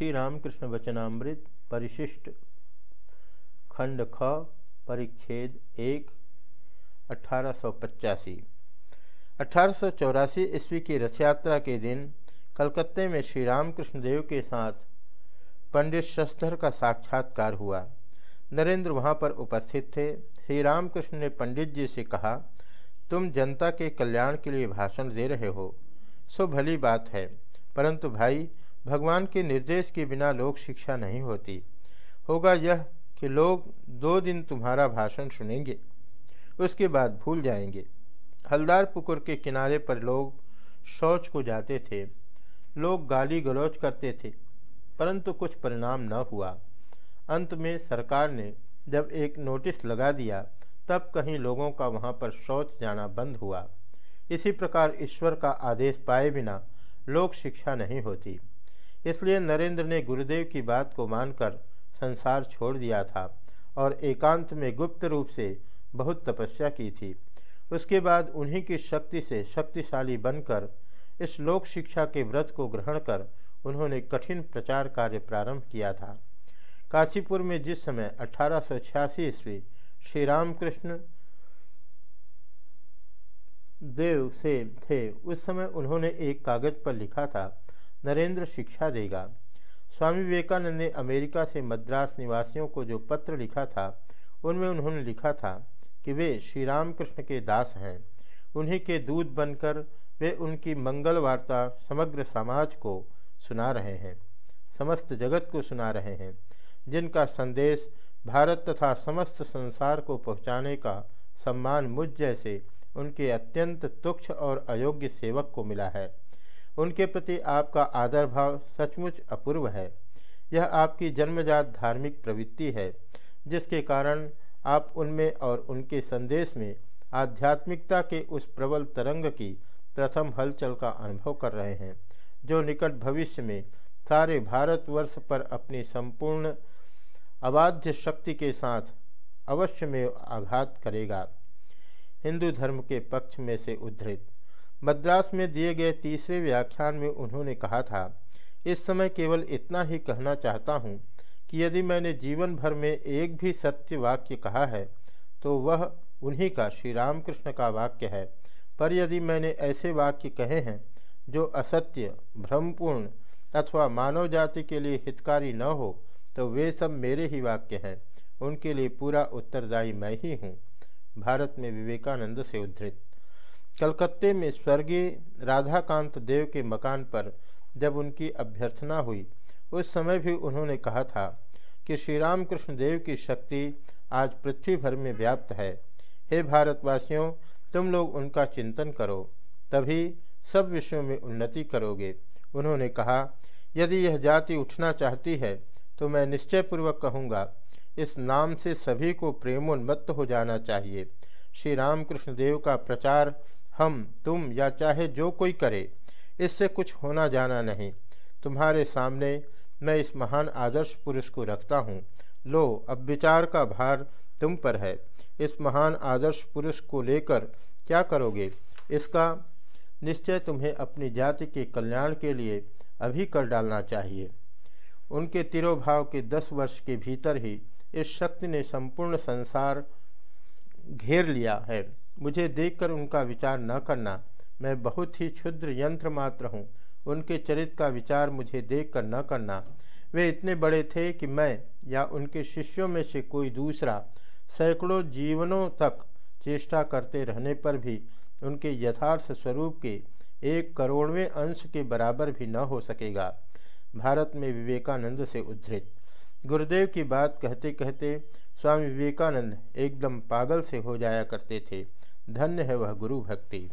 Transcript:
श्री रामकृष्ण वचनामृत, परिशिष्ट, खंड ख, परिच्छेद एक, अठारह सौ पचासी। अठारह ईस्वी की रथ यात्रा के दिन कलकत्ते में श्री रामकृष्ण देव के साथ पंडित शस्त्र का साक्षात्कार हुआ। नरेंद्र वहाँ पर उपस्थित थे। श्री रामकृष्ण ने पंडित जी से कहा, तुम जनता के कल्याण के लिए भाषण दे रहे हो। सो भली बात है। परंतु भाई भगवान के निर्देश के बिना लोक शिक्षा नहीं होती। होगा यह कि लोग दो दिन तुम्हारा भाषण सुनेंगे, उसके बाद भूल जाएँगे। हलदार पुकुर के किनारे पर लोग शौच को जाते थे, लोग गाली गलौच करते थे, परंतु कुछ परिणाम न हुआ। अंत में सरकार ने जब एक नोटिस लगा दिया, तब कहीं लोगों का वहाँ पर शौच जाना बंद हुआ। इसी प्रकार ईश्वर का आदेश पाए बिना लोक शिक्षा नहीं होती। इसलिए नरेंद्र ने गुरुदेव की बात को मानकर संसार छोड़ दिया था और एकांत में गुप्त रूप से बहुत तपस्या की थी। उसके बाद उन्हीं की शक्ति से शक्तिशाली बनकर इस लोक शिक्षा के व्रत को ग्रहण कर उन्होंने कठिन प्रचार कार्य प्रारंभ किया था। काशीपुर में जिस समय अठारह सौ ईस्वी श्री रामकृष्ण देव से थे, उस समय उन्होंने एक कागज़ पर लिखा था नरेंद्र शिक्षा देगा। स्वामी विवेकानंद ने अमेरिका से मद्रास निवासियों को जो पत्र लिखा था, उनमें उन्होंने लिखा था कि वे श्री रामकृष्ण के दास हैं। उन्हीं के दूध बनकर वे उनकी मंगल वार्ता समग्र समाज को सुना रहे हैं, समस्त जगत को सुना रहे हैं, जिनका संदेश भारत तथा समस्त संसार को पहुँचाने का सम्मान मुझ जैसे उनके अत्यंत तुक्ष और अयोग्य सेवक को मिला है। उनके प्रति आपका आदर भाव सचमुच अपूर्व है। यह आपकी जन्मजात धार्मिक प्रवृत्ति है, जिसके कारण आप उनमें और उनके संदेश में आध्यात्मिकता के उस प्रबल तरंग की प्रथम हलचल का अनुभव कर रहे हैं, जो निकट भविष्य में सारे भारतवर्ष पर अपनी संपूर्ण अबाध्य शक्ति के साथ अवश्य में आघात करेगा। हिंदू धर्म के पक्ष में से उद्धृत। मद्रास में दिए गए तीसरे व्याख्यान में उन्होंने कहा था, इस समय केवल इतना ही कहना चाहता हूँ कि यदि मैंने जीवन भर में एक भी सत्य वाक्य कहा है तो वह उन्हीं का श्री रामकृष्ण का वाक्य है। पर यदि मैंने ऐसे वाक्य कहे हैं, जो असत्य, भ्रमपूर्ण अथवा मानव जाति के लिए हितकारी न हो तो वे सब मेरे ही वाक्य हैं। उनके लिए पूरा उत्तरदायी मैं ही हूँ। भारत में विवेकानंद से उद्धृत। कलकत्ते में स्वर्गीय राधाकांत देव के मकान पर जब उनकी अभ्यर्थना हुई, उस समय भी उन्होंने कहा था कि श्री रामकृष्ण देव की शक्ति आज पृथ्वी भर में व्याप्त है। हे भारतवासियों, तुम लोग उनका चिंतन करो, तभी सब विषयों में उन्नति करोगे। उन्होंने कहा, यदि यह जाति उठना चाहती है तो मैं निश्चयपूर्वक कहूँगा, इस नाम से सभी को प्रेमोन्मत्त हो जाना चाहिए। श्री रामकृष्ण देव का प्रचार हम, तुम या चाहे जो कोई करे, इससे कुछ होना जाना नहीं। तुम्हारे सामने मैं इस महान आदर्श पुरुष को रखता हूँ। लो, अब विचार का भार तुम पर है। इस महान आदर्श पुरुष को लेकर क्या करोगे? इसका निश्चय तुम्हें अपनी जाति के कल्याण के लिए अभी कर डालना चाहिए। उनके तिरोभाव के दस वर्ष के भीतर ही इस शक्ति ने संपूर्ण संसार घेर लिया है। मुझे देखकर उनका विचार न करना। मैं बहुत ही क्षुद्र यंत्र मात्र हूँ। उनके चरित्र का विचार मुझे देखकर न करना। वे इतने बड़े थे कि मैं या उनके शिष्यों में से कोई दूसरा सैकड़ों जीवनों तक चेष्टा करते रहने पर भी उनके यथार्थ स्वरूप के एक करोड़वें अंश के बराबर भी न हो सकेगा। भारत में विवेकानंद से उद्धृत। गुरुदेव की बात कहते कहते स्वामी विवेकानंद एकदम पागल से हो जाया करते थे। धन्य है वह गुरु भक्ति।